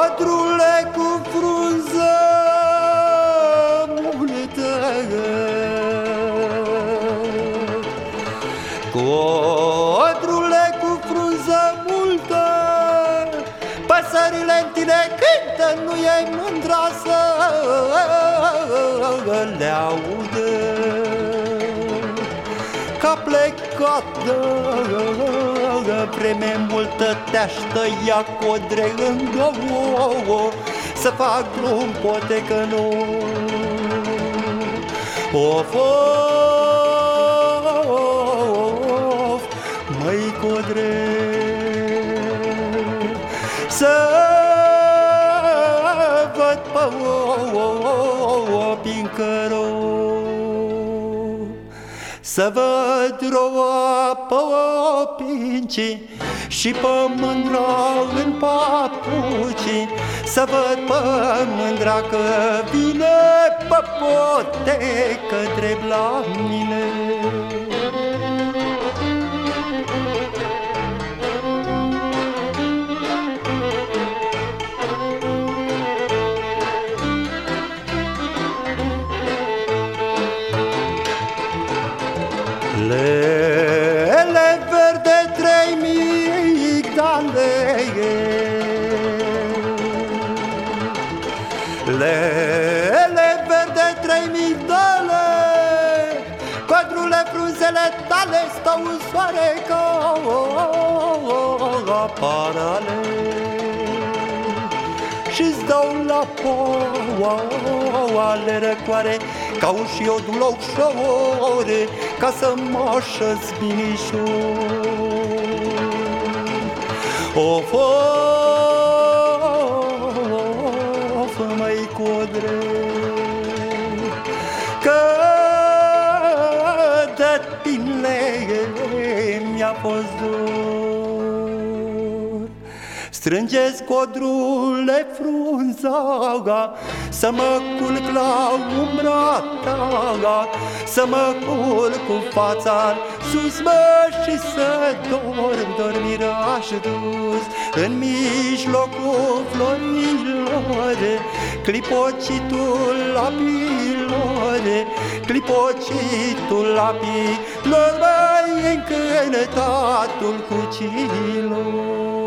Odrule cu frunză mulită Codrule cu frunză multă Păsările în tine cântă, nu e mândra să le aud ca plecat vreme multă te-aș tăia codre în două Să fac drum, poate că nu. Of, of, măi codre Să văd popin cărou Să văd roa popinci Și pe mândra în papuci. Să văd pe mândra că vine pe potecă drept la mine Lele verde trei migdale Lele verde trei migdale Codrule frunzele tale stau în soare ca parale Și-ți dau la poale răcoare Ca un și o dulou șore Ca să mă așez binișor. Of, of, măi codre Că de tine mi-a fost dor Strângeți codrule frunza Să mă culc la umbra ta Să mă culc cu fața sus mă și să dorm Dormiraș dus. În mijlocul florilor Clipocitul lapilor Clipocitul lapilor Mai încânătatul cucilor